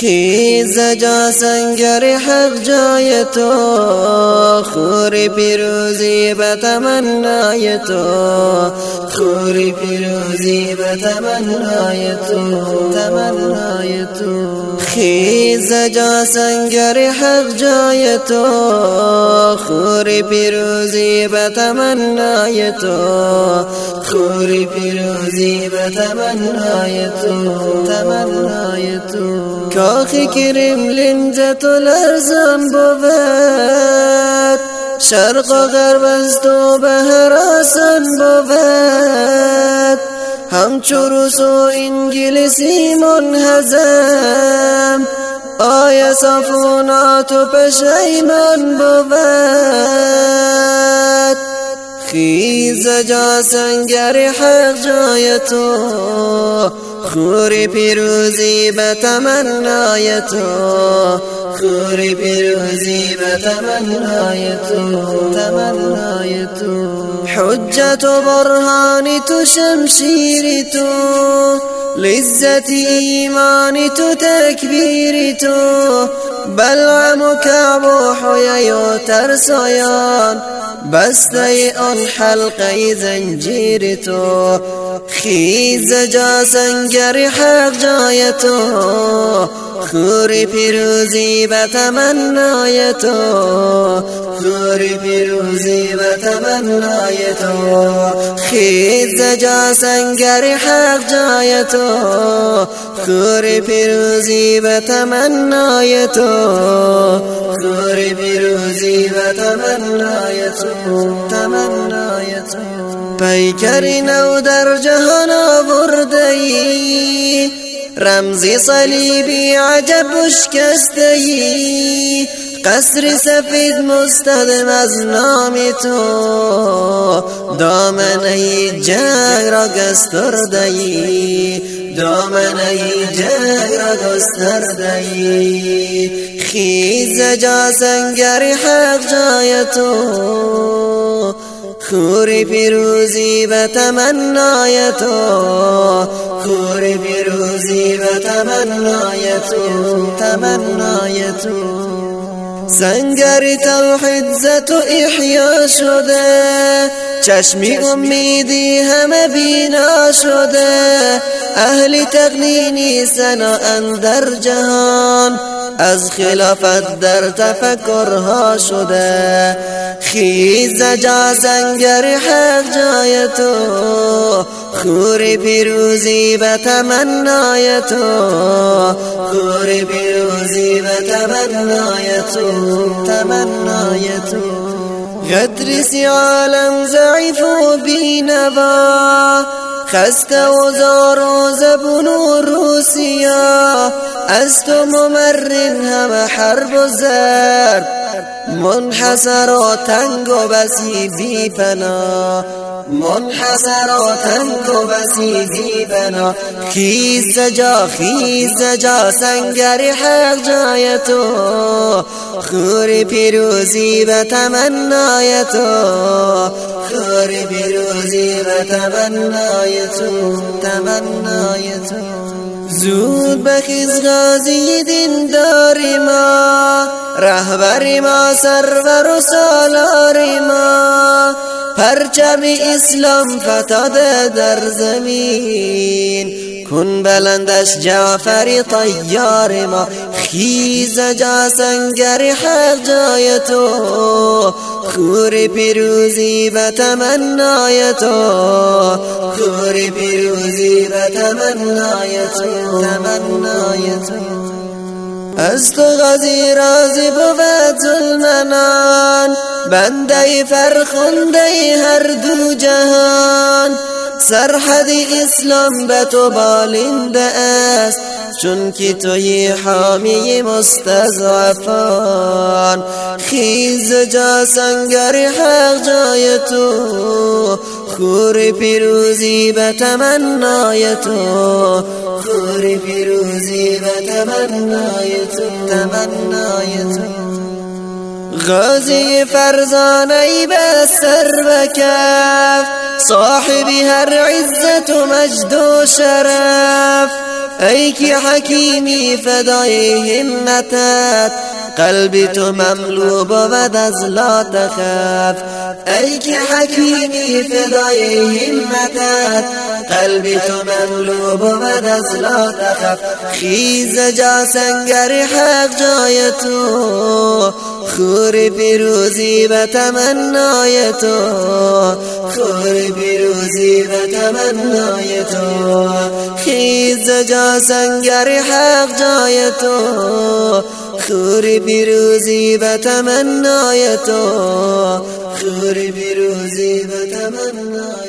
خیز جا سنگر حق جای تو خوری پیروزی به تمنای تو. خوری پیروزی به تمنای تو تمنای تو. خیز جا سنگر حق جای تو خوری پیروزی به تمنای تو. خوری پیروزی به تمنای تو تمنای تو. کاخی کریم لنجت و لرزم بود شرق و غرب از تو به هراسن بود همچو روس و انگلیسی منهزم آیا صفونات و پشیمان بود خیز جا سنگر حق جای تو. خوری پیروزی به تمنای تو خوری پیروزی به تمنای تو حجت و برهانی تو شمشیری تو لذت ایمانی تو تکبیری تو. بلعم و کعب و حیی و ترسایان بسته آن حلقه زنجیر تو خیز جا سنگر حق جای تو خوری پیروزی به تمنای تو. خوری پیروزی به تمنای تو. خیز جا سنگر حق جای تو. خوری پیروزی به تمنای تو. خوری پیروزی به تمنای تو. تمنای تو. پیکری نو در جهان آورده ای رمزی صلیبی عجب شکسته ای قصر سفید مستدم از نام تو. دامنه جنگ را گسترده ای دامنه جنگ را گسترده خیز جا سنگر حق جای تو. خوری پیروزی به تمنای تو. خوری پیروزی به تمنای تو. تمنای تو. سنگر توحید زت و احیا شده. چشمی امیدی همه بینا شده. اهل تقنینی سنا اندر جهان. از خلافت در تفکرها شده. خیز جا سنگر حق جای تو. خوری پیروزی به تمنای تو خوری پیروزی به تمنای تو تمنای تو. غدرس عالم ضعیف و بینوا خسته و زار و زبون و روسیا از تو ممرن همه حرب و زرد منحسر و تنگ و بسی بی پنا. منحسر و تنگ و بسی بی پنا. خیز جا خیز جا سنگر حق جای تو. خوری پیروزی به تمنای تو. خوری پیروزی به تمنای تو. تمنای تو. زود بخیز غازی داری ما. رهبر ما سرور و سالار ما. پرچم اسلام فتاده در زمین. کن بلندش جعفری طیار ما خیز جا سنگر حق جای تو. خور پیروزی به تمنای تو. خور پیروزی به تمنای تو. تمنای تو. از تو غزی رازی بود ظلمنان. بنده فرخنده هر دو جهان. سرحد اسلام به تو بالنده است. چون که توی حامی مستضعفان. خیز جا سنگر حق جای تو. خور پیروزی به تمنای تو. خور پیروزی به تمنای تو. تمنای تو. غازی فرزانه ای به سر بکف. صاحب هر عزت و مجد و شرف. ای که حکیمی فدای همتت. قلبی تو مملو بود از لا تخف. ای که حکیمی فدای همتت قلبی تو مملو بود از لا تخف. خیز جا سنگر حق جای تو خور پیروزی به تمنای تو. خور پیروزی به تمنای تو. خیز جا سنگر حق جای تو خور پیروزی به تمنای تو. طول بروزي بتمنى